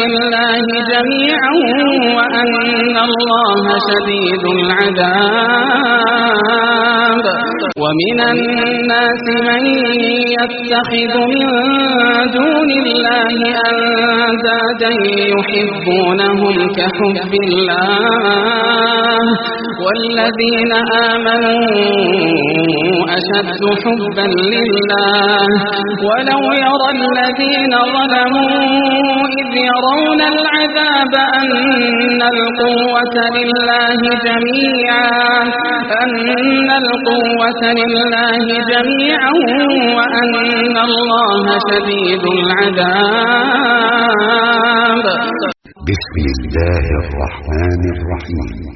لله جميعا وأن الله شديد العذاب. ومن الناس من يتخذ من دون الله أندادا يحبونهم كحب الله. والذين آمنوا أشد حبا لله. ولو يرى الذين ظلموا إذ يرون العذاب أن القوة لله جميعا أن القوة لله جميعا وأن الله شديد العذاب. بسم الله الرحمن الرحيم.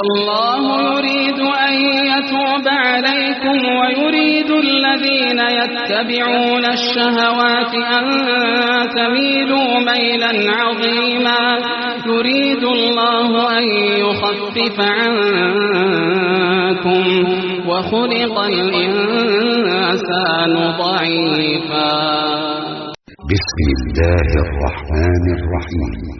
والله يريد أن يتوب عليكم ويريد الذين يتبعون الشهوات أن تميلوا ميلا عظيما. يريد الله أن يخفف عنكم وخلق الإنسان ضعيفا. بسم الله الرحمن الرحيم.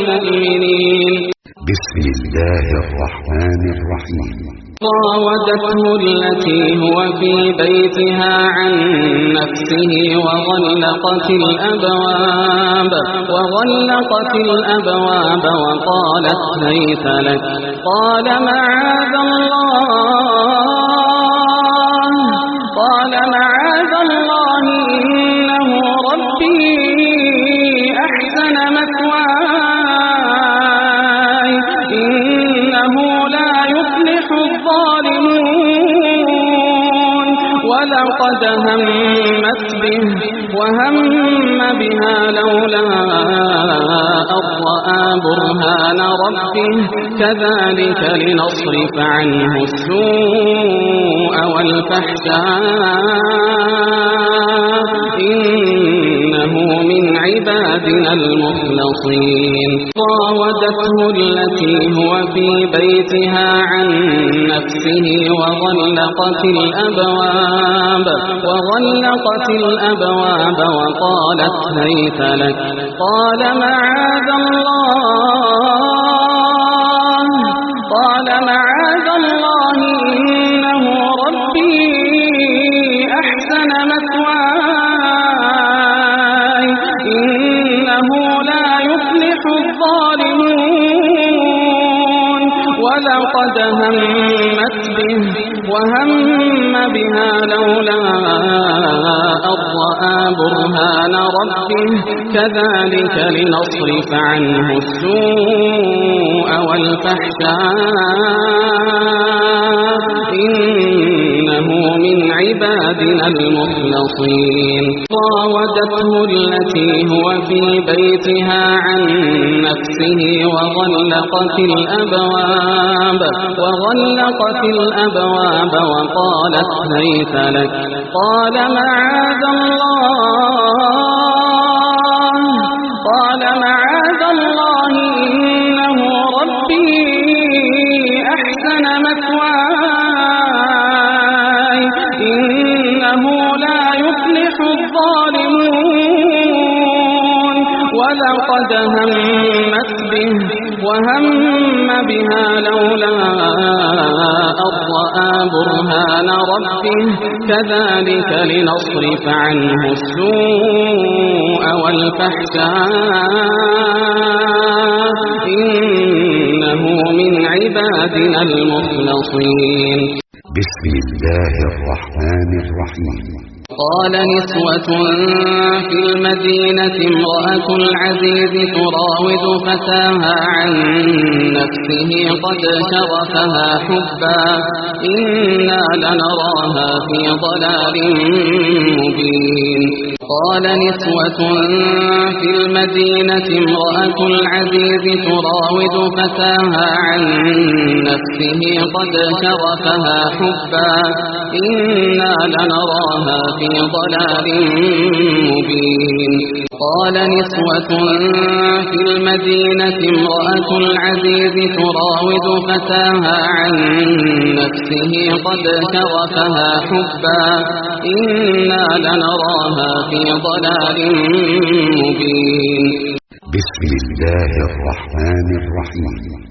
بسم الله الرحمن الرحيم. راودته التي هو في بيتها عن نفسه وغلقت الأبواب وغلقت الأبواب وقالت هيت لك. قال معاذ الله برهان ربه كذلك لنصرف عنه السوء والفحشاء. إنه من عبادنا المخلصين. راودته التي هو في بيتها عن نفسه وغلقت الأبواب وغلقت الأبواب وقالت هيت لك. قال معاذ الله. رأى برهان ربه. كذلك لنصرف عنه السوء والفحشاء. إنه من عبادنا المخلصين راودته التي هو في بيتها عن نفسه وغلقت الأبواب وغلقت الأبواب وقالت هيت لك قال معاذ الله ولقد همت به وهم بها لولا رأى برهان ربه. كذلك لنصرف عنه السوء والفحشاء. إنه من عبادنا المخلصين. بسم الله الرحمن الرحيم. قال نسوة في المدينة امرأة العزيز تراود فتاها عن نفسه قد شرفها حبا. إنا لنراها في ضلال مبين. قال نسوة في المدينة امرأة العزيز تراود فتاها عن نفسه قد شرفها حبا. إنا لنراها في ضلال مبين. قال نسوة في المدينة امرأة العزيز تراود فتاها عن نفسه قد شرفها حبا. إنا لنراها في ضلال مبين. بسم الله الرحمن الرحيم.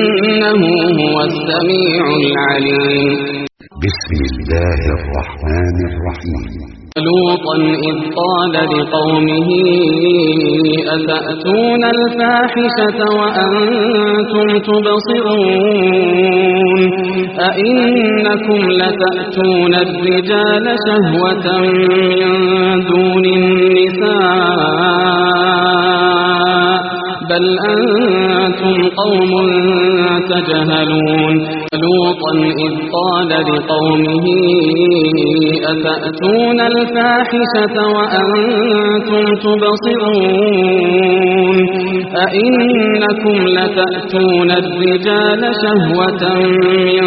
إنه هو السميع العليم. بسم الله الرحمن الرحيم. لوطا إذ قال لقومه أتأتون الفاحشة وأنتم تبصرون؟ أئنكم لتأتون الرجال شهوة من دون النساء. بل أنتم قوم تجهلون؟ ولوطا إذ قال لقومه أتأتون الفاحشة وأنتم تبصرون؟ أئنكم لتأتون الرجال شهوة من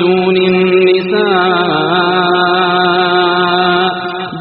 دون النساء؟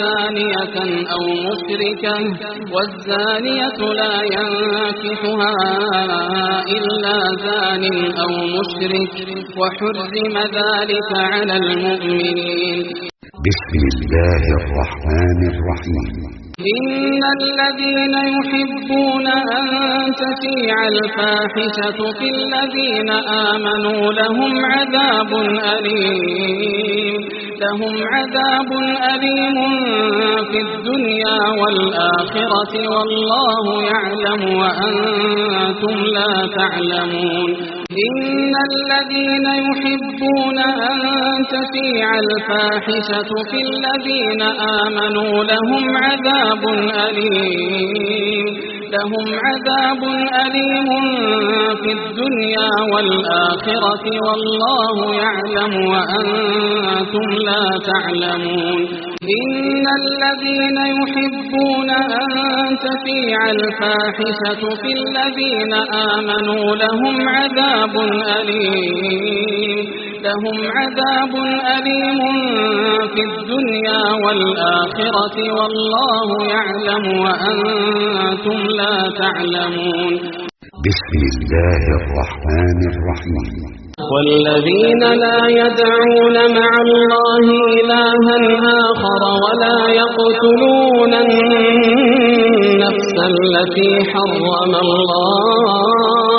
زانية أو مشركة والزانية لا ينكحها إلا زان أو مشرك وحرم ذلك على المؤمنين. بسم الله الرحمن الرحيم. إن الذين يحبون أن تشيع الفاحشة في الذين آمنوا لهم عذاب أليم لهم عذاب أليم في الدنيا والآخرة والله يعلم وأنتم لا تعلمون إن الذين يحبون أن تشيع الفاحشة في الذين آمنوا لهم عذاب أليم. لهم عذاب أليم في الدنيا والآخرة والله يعلم وأنتم لا تعلمون. إن الذين يحبون أن تشيع الفاحشة في الذين آمنوا لهم عذاب أليم. لهم عذاب أليم في الدنيا والآخرة والله يعلم وأنتم لا تعلمون. بسم الله الرحمن الرحيم. والذين لا يدعون مع الله إلها آخر ولا يقتلون النفس التي حرم الله.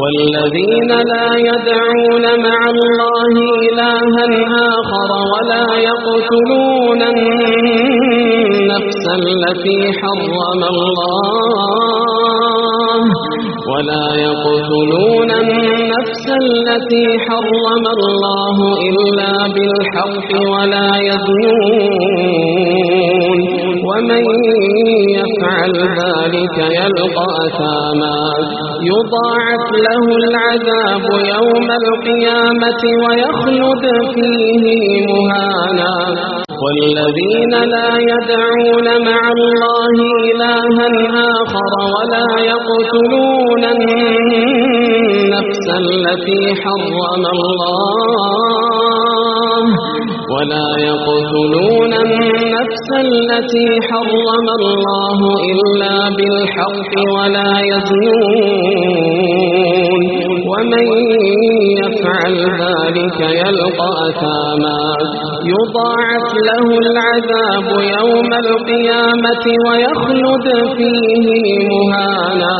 والذين لا يدعون مع الله إلها آخر ولا يقتلون النفس التي حرم الله ولا يقتلون النفس التي حرم الله إلا بالحق ولا يزنون ومن يفعل ذلك يلقى أثاما. يضاعف له العذاب يوم القيامة ويخلد فيه مهانا. والذين لا يدعون مع الله إلها آخر ولا يقتلون النفس التي حرم الله. ولا يقتلون النفس التي حرم الله إلا بالحق ولا يزنون. ومن يفعل ذلك يلقى أثاما. يضاعف له العذاب يوم القيامة ويخلد فيه مهانا.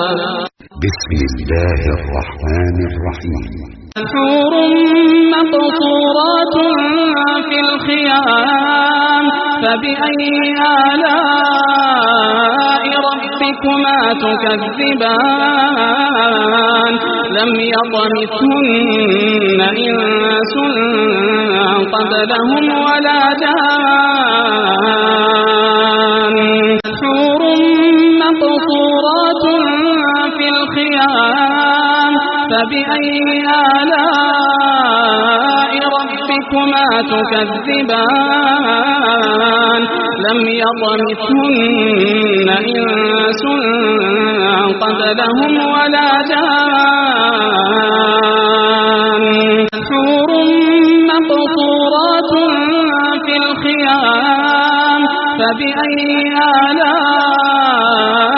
بسم الله الرحمن الرحيم. حور مقصورات في الخيام فبأي آلاء ربكما تكذبان لم يطمثهن إنس قبلهم ولا جان حور مقصورات في الخيام فبأي آلاء ربكما تكذبان؟ لم يطمثهن إنس قبلهم ولا جان. حور مقصورات في الخيام. فبأي آلاء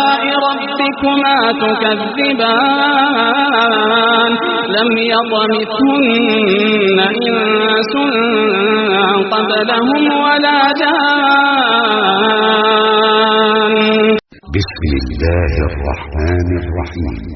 ربكما تكذبان. لم يطمثهن إنس قبلهم ولا جان. بسم الله الرحمن الرحيم.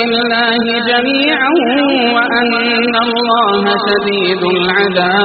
لله جميعا وأن الله شديد العذاب.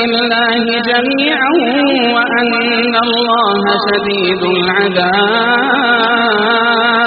لله جميعا وأن الله شديد العذاب.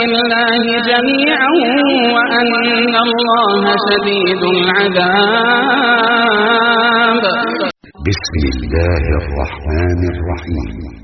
لله جميعا وأن الله شديد العذاب. بسم الله الرحمن الرحيم.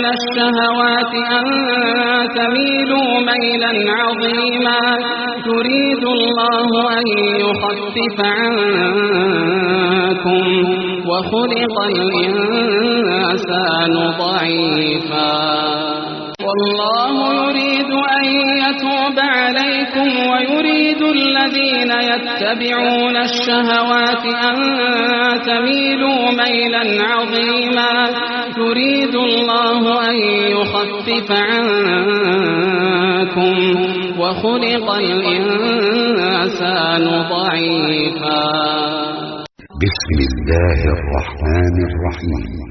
الشهوات أن تميلوا ميلا عظيما. يريد الله أن يخفف عنكم وخلق الإنسان ضعيفا. والله يريد أن يتوب عليكم ويريد الذين يتبعون الشهوات أن تميلوا ميلا عظيما. يريد الله أن يخفف عنكم وخلق الإنسان ضعيفا. بسم الله الرحمن الرحيم.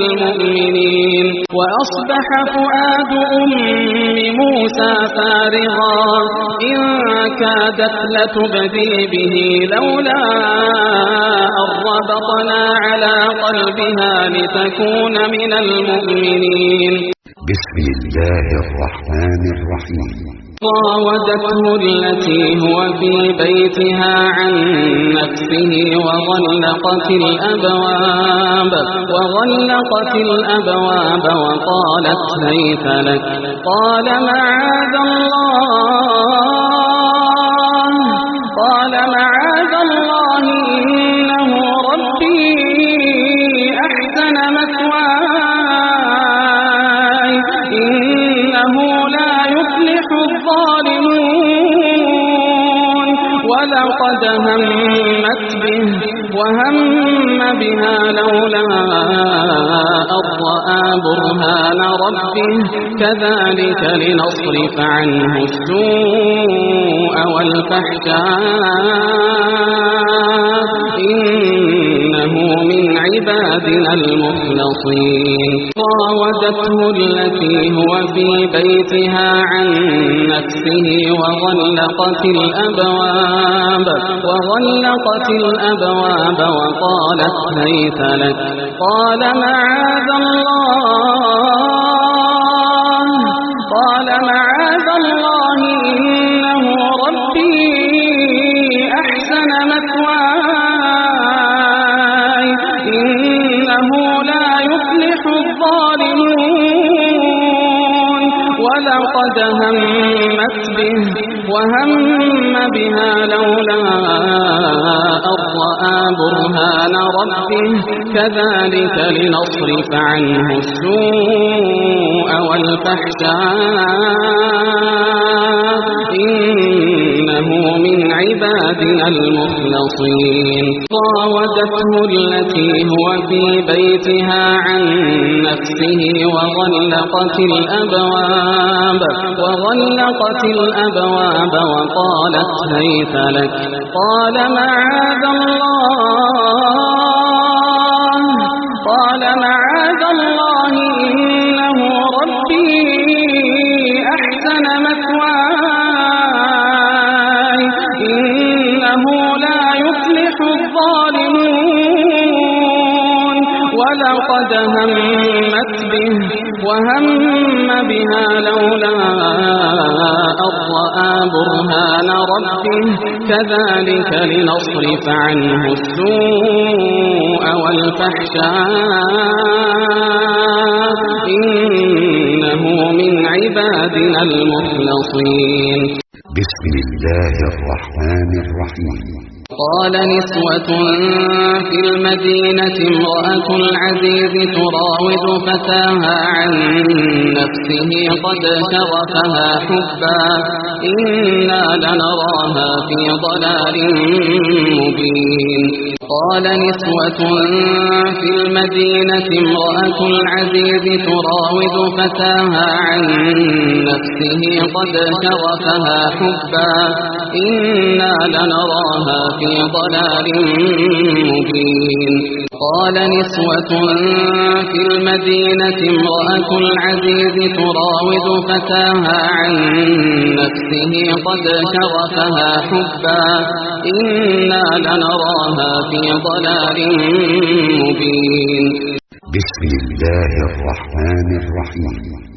المؤمنين. وأصبح فؤاد أم موسى فارغا. إن كادت لتبدي به لولا أن ربطنا على قلبها لتكون من المؤمنين. بسم الله الرحمن الرحيم. راودته التي هو في بيتها عن نفسه وغلقت الأبواب وغلقت الأبواب وقالت هيت لك قال معاذ الله برهان ربه كذلك لنصرف عنه السوء والفحشاء. إنه من عبادنا المخلصين. راودته التي هو في بيتها عن نفسه وغلقت الأبواب وغلقت الأبواب وقالت هيت لك. قال معاذ الله. ولقد همت به وهم بها لولا أن برهان ربه. كذلك لنصرف عنه السوء والفحشاء. عبادنا المخلصين. راودته التي هو في بيتها عن نفسه وغلقت الأبواب وغلقت الأبواب وقالت هيت لك قال معاذ الله قال معاذ الله همت به وهم بها لولا رأى برهان ربه. كذلك لنصرف عنه السوء والفحشاء. إنه من عبادنا المخلصين. بسم الله الرحمن الرحيم. قال نسوة في المدينة امرأة العزيز تراود فتاها عن نفسه قد شغفها حبا. إنا لنراها في ضلال مبين. قال نسوة في المدينة امرأة العزيز تراود فتاها عن نفسه قد شغفها حبا. إنا لنراها في ضلال مبين. قال نسوة في المدينة امرأة العزيز تراود فتاها عن نفسه قد شغفها حبا. إنا لنراها في ضلال مبين. بسم الله الرحمن الرحيم.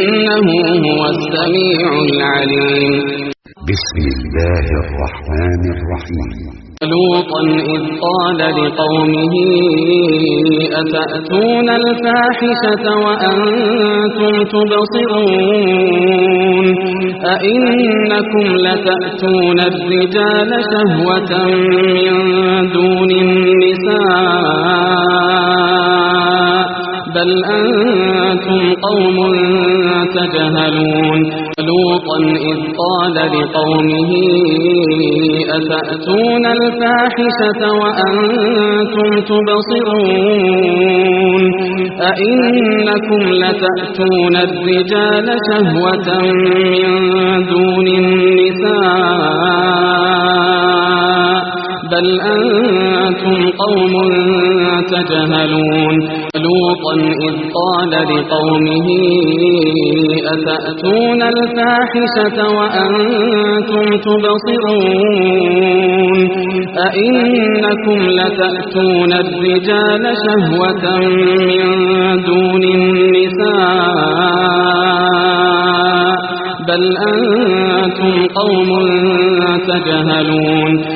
إنه هو السميع العليم. بسم الله الرحمن الرحيم. لوطا إذ قال لقومه أتأتون الفاحشة وأنتم تبصرون؟ أئنكم لتأتون الرجال شهوة من دون النساء؟ بل أنتم قوم تجهلون. لوطا إذ قال لقومه أتأتون الفاحشة وأنتم تبصرون؟ أئنكم لتأتون الرجال شهوة من دون النساء؟ بل أنتم قوم تجهلون لوطا إذ قال لقومه أتأتون الفاحشة وأنتم تبصرون أئنكم لتأتون الرجال شهوة من دون النساء بل أنتم قوم تجهلون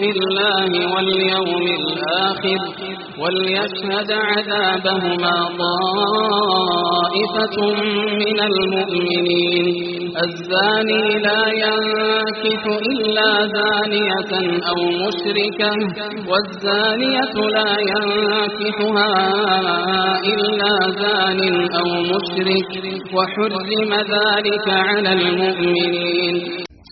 بالله واليوم الآخر وليشهد عذابهما طائفة من المؤمنين. الزاني لا ينكح إلا زانية أو مشركة والزانية لا ينكحها إلا زان أو مشرك وحرم ذلك على المؤمنين.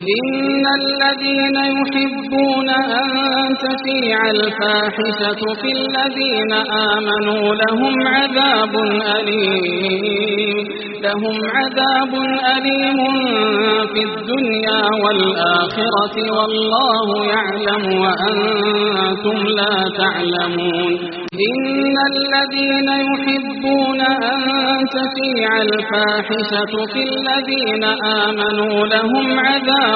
إن الذين يحبون أن تشيع الفاحشة في الذين آمنوا لهم عذاب أليم لهم عذاب أليم في الدنيا والآخرة والله يعلم وأنتم لا تعلمون إن الذين يحبون أن تشيع الفاحشة في الذين آمنوا لهم عذاب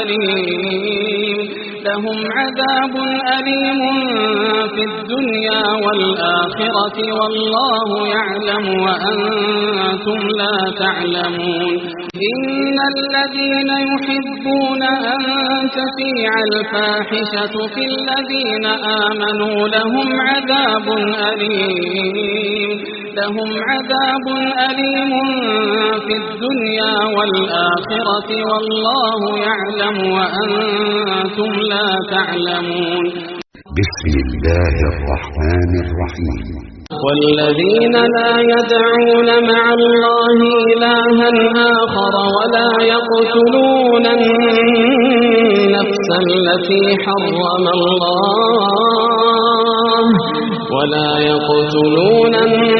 أليم. لهم عذاب أليم في الدنيا والآخرة والله يعلم وأنتم لا تعلمون. إن الذين يحبون أن تشيع الفاحشة في الذين آمنوا لهم عذاب أليم. لهم عذاب أليم في الدنيا والآخرة والله يعلم وأنتم لا تعلمون. بسم الله الرحمن الرحيم. والذين لا يدعون مع الله إلها آخر ولا يقتلون النفس التي حرم الله ولا يقتلون النفس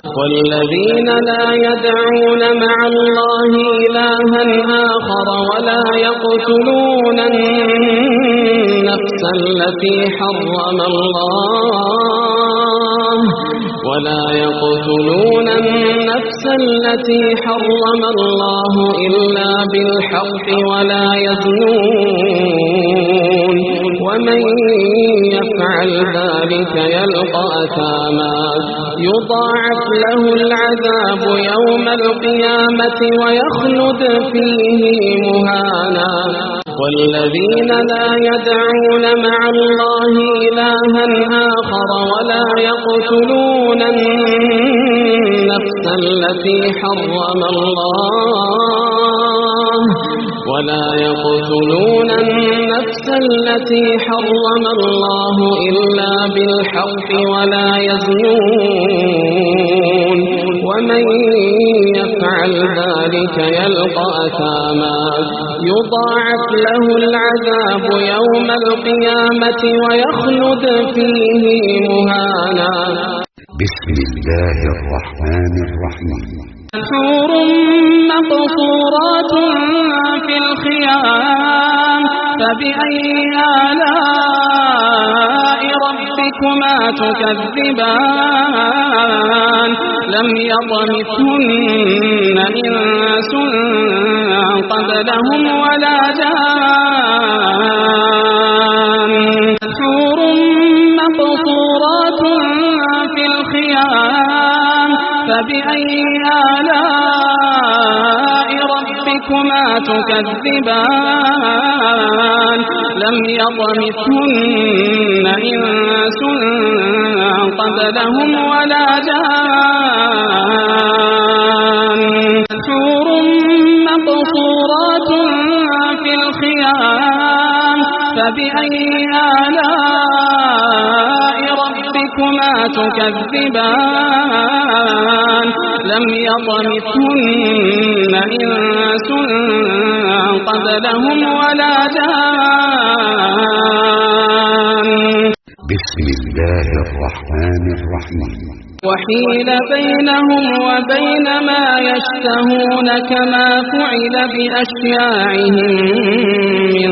والذين لا يدعون مع الله إلها آخر ولا يقتلون النفس التي حرم الله ولا يقتلون النفس التي حرم الله إلا بالحق ولا يزنون ومن يفعل ذلك يلقى أثاما. يضاعف له العذاب يوم القيامة ويخلد فيه مهانا. والذين لا يدعون مع الله إلها آخر ولا يقتلون النفس التي حرم الله. ولا يقتلون النفس التي حرم الله إلا بالحق ولا يزنون. ومن يفعل ذلك يلقى أثاما. يضاعف له العذاب يوم القيامة ويخلد فيه مهانا. بسم الله الرحمن الرحيم. حور مقصورات في الخيام فبأي آلاء ربكما تكذبان لم يطمثهن إنس قبلهم ولا جان فبأي آلاء ربكما تكذبان؟ لم يطمثهن إنس قبلهم ولا جان. حور مقصورات في الخيام. فبأي آلاء ربكما تكذبان. لم يطمثهن إنس قبلهم ولا جان. بسم الله الرحمن الرحيم. وحيل بينهم وبين ما يشتهون كما فعل بأشياعهم من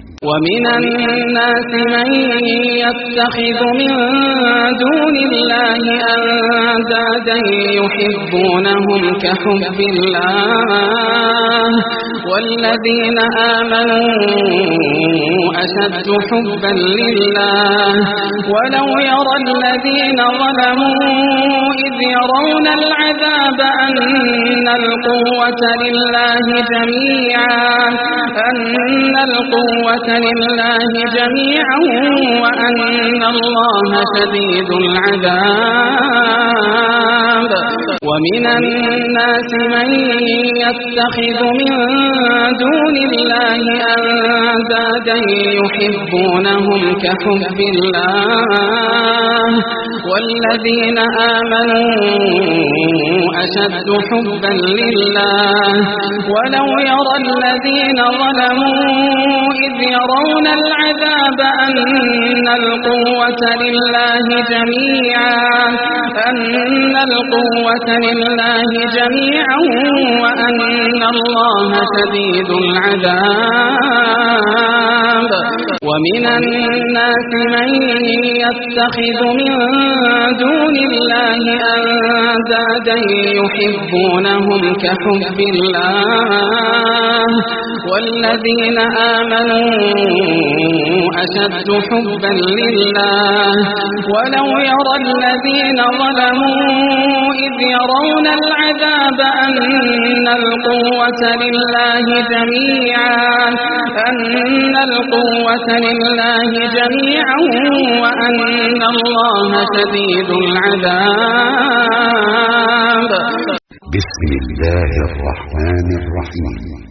ومن الناس من يتخذ من دون الله أندادا يحبونهم كحب الله. والذين آمنوا أشد حبا لله. ولو يرى الذين ظلموا إذ يرون العذاب أن القوة لله جميعا أن القوة لله جميعا وأن الله شديد العذاب. ومن الناس من يتخذ من دون الله أندادا يحبونهم كحب الله والذين آمنوا أشد حبا لله ولو يرى الذين ظلموا إذ يرون العذاب أن القوة لله جميعا أن القوة لله جميعا وأن الله شديد العذاب. ومن الناس من يتخذ من دون الله أندادا يحبونهم كحب الله. والذين آمنوا أشد حبا لله. ولو يرى الذين ظلموا إذ يرون العذاب أن القوة لله جميعا أن القوة لله جميعا وأن الله شديد العذاب. بسم الله الرحمن الرحيم.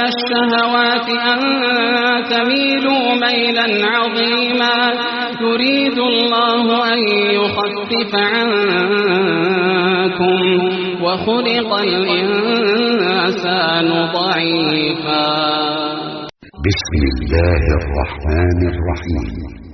الشهوات أن تميلوا ميلا عظيما يريد الله أن يخفف عنكم وخلق الإنسان ضعيفا. بسم الله الرحمن الرحيم.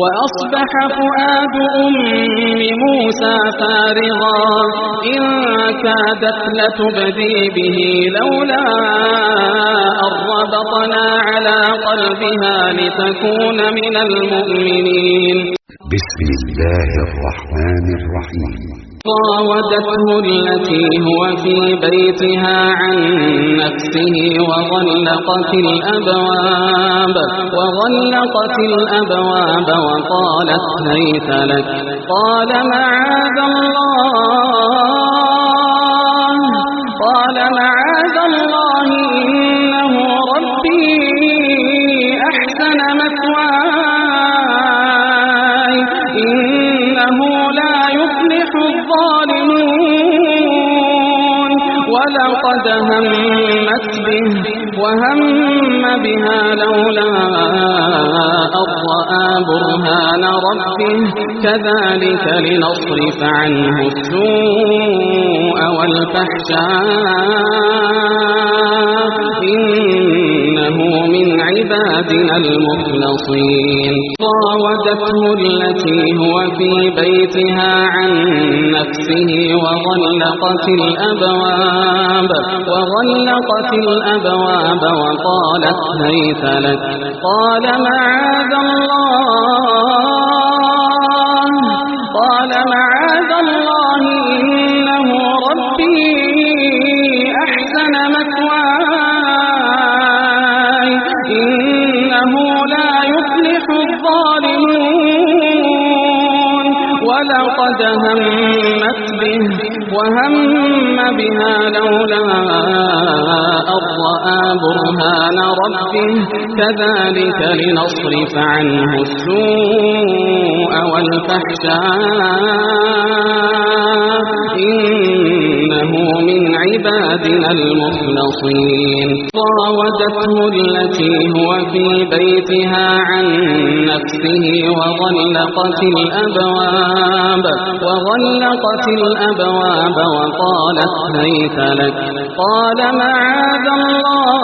وأصبح فؤاد أم موسى فارغا. إن كادت لتبدي به لولا أن ربطنا على قلبها لتكون من المؤمنين. بسم الله الرحمن الرحيم. راودته التي هو في بيتها عن نفسه وغلقت الأبواب وغلقت الأبواب وقالت هيت لك. قال معاذ الله. ولقد همت به وهم بها لولا رأى برهان ربه. كذلك لنصرف عنه السوء والفحشاء. إنه من عبادنا المخلصين. راودته التي هو في بيتها عن نفسه وغلقت الأبواب وغلقت الأبواب وقالت هيت لك. قال معاذ الله. بها لولا أن رأى برهان ربه كذلك لنصرف عنه السوء والفحشاء. إنه من عبادنا المخلصين. راودته التي هو في بيتها عن نفسه وغلقت الأبواب وغلقت الأبواب وقالت هيت لك. قال معاذ الله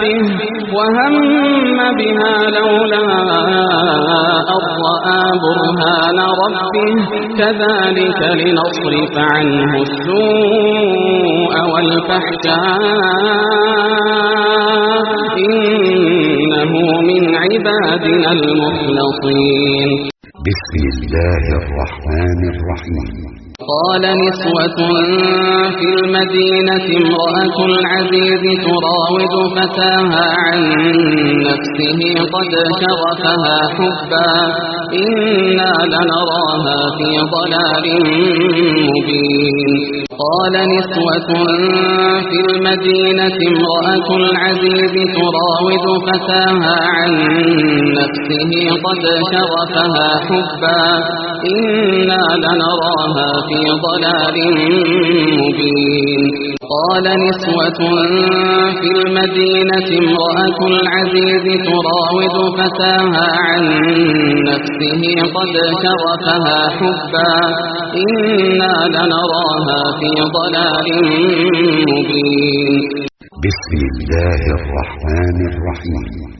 به وهم بها لولا رأى برهان ربه. كذلك لنصرف عنه السوء والفحشاء. إنه من عبادنا المخلصين. بسم الله الرحمن الرحيم. وقال نسوة في المدينة امرأة العزيز تراود فتاها عن نفسه قد شغفها حبا. إنا لنراها في ضلال مبين. قال نسوة في المدينة امرأة العزيز تراود فتاها عن نفسه قد شغفها حبا. إنا لنراها في ضلال مبين. قال نسوة في المدينة امرأة العزيز تراود فتاها عن نفسه قد شغفها حبا. إنا لنراها في ضلال مبين. بسم الله الرحمن الرحيم.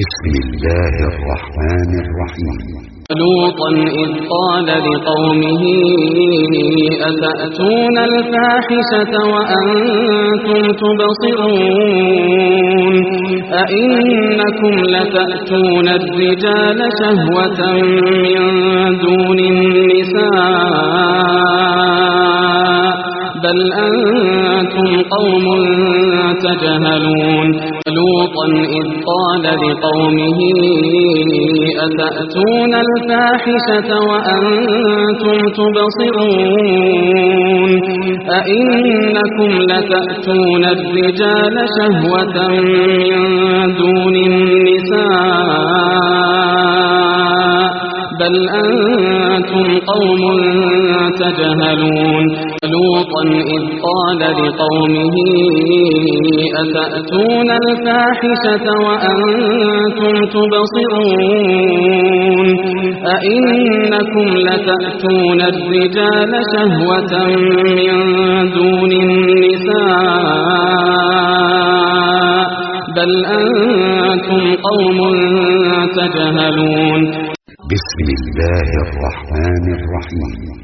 بسم الله الرحمن الرحيم. لوطا إذ قال لقومه أتأتون الفاحشة وأنتم تبصرون؟ أئنكم لتأتون الرجال شهوة من دون النساء. بل أنتم قوم تجهلون لوطا إذ قال لقومه أتأتون الفاحشة وأنتم تبصرون أئنكم لتأتون الرجال شهوة من دون النساء بل أنتم قوم تجهلون لوطا إذ قال لقومه أتأتون الفاحشة وأنتم تبصرون؟ أئنكم لتأتون الرجال شهوة من دون النساء بل أنتم قوم تجهلون. بسم الله الرحمن الرحيم.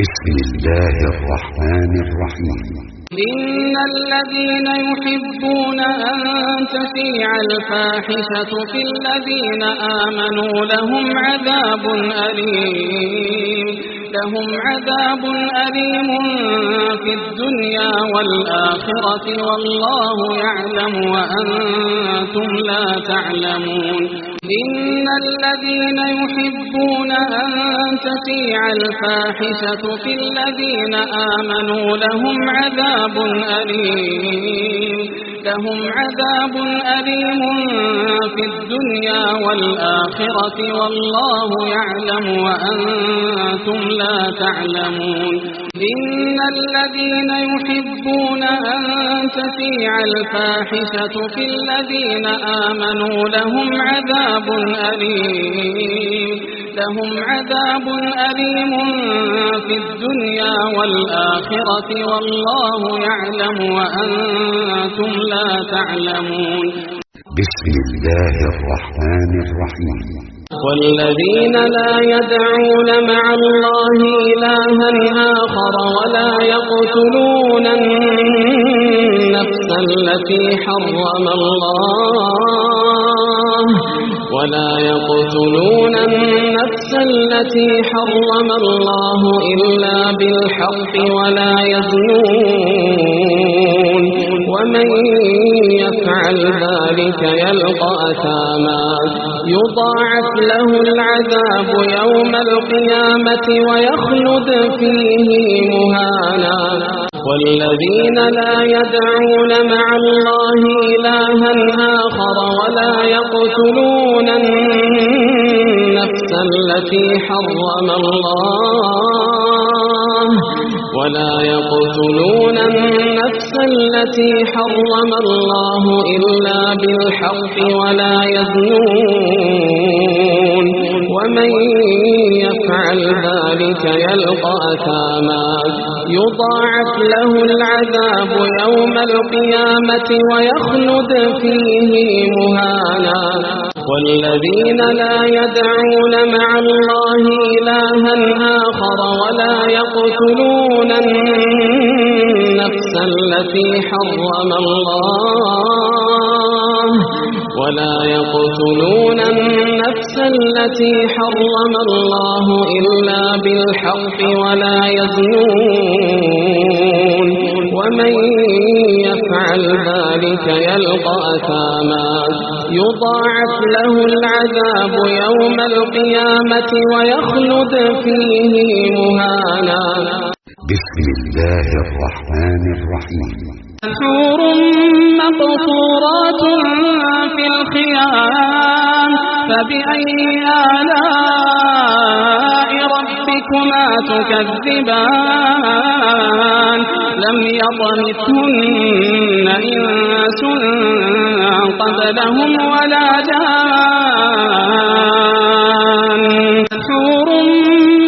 بسم الله الرحمن الرحيم. إن الذين يحبون أن تشيع الفاحشة في الذين آمنوا لهم عذاب أليم. لهم عذاب أليم في الدنيا والآخرة. والله يعلم وأنتم لا تعلمون. إن الذين يحبون أن تشيع الفاحشة في الذين آمنوا لهم عذاب أليم. لهم عذاب أليم في الدنيا والآخرة والله يعلم وأنتم لا تعلمون. إن الذين يحبون أن تشيع الفاحشة في الذين آمنوا لهم عذاب أليم. لهم عذاب أليم في الدنيا والآخرة والله يعلم وأنتم لا تعلمون. بسم الله الرحمن الرحيم. والذين لا يدعون مع الله إلها آخر ولا يقتلون النفس التي حرم الله ولا يقتلون النفس التي حرم الله إلا بالحق ولا يزنون ومن يفعل ذلك يلقى أثاما. يضاعف له العذاب يوم القيامة ويخلد فيه مهانا. والذين لا يدعون مع الله إلها آخر ولا يقتلون النفس التي حرم الله. ولا يقتلون النفس التي حرم الله إلا بالحق ولا يزنون. ومن يفعل ذلك يلقى أثاما. يضاعف له العذاب يوم القيامة ويخلد فيه مهانا. والذين لا يدعون مع الله إلها آخر ولا يقتلون النفس التي حرم الله. ولا يقتلون النفس التي حرم الله إلا بالحق ولا يزنون. ومن يفعل ذلك يلقى أثاما. يضاعف له العذاب يوم القيامة ويخلد فيه مهانا. بسم الله الرحمن الرحيم. حور مقصورات في الخيام. فبأي آلاء ربكما تكذبان؟ لم يطمثهن إنس قبلهم ولا جان. حور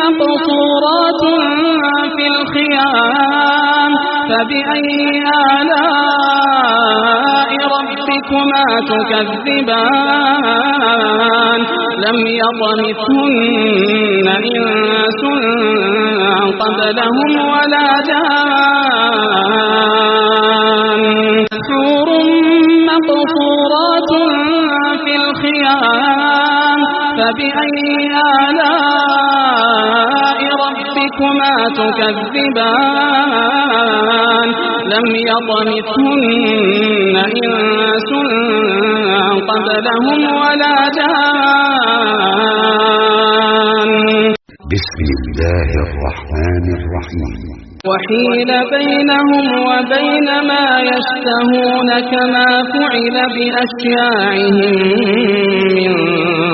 مقصورات في الخيام. فبأي آلاء ربكما تكذبان. لم يطمثهن إنس قبلهم ولا جان. حور مقصورات في الخيام. فبأي آلاء ربكما تكذبان. لم يطمثهن إنس قبلهم ولا جان. بسم الله الرحمن الرحيم. وحيل بينهم وبين ما يشتهون كما فعل بأشياعهم من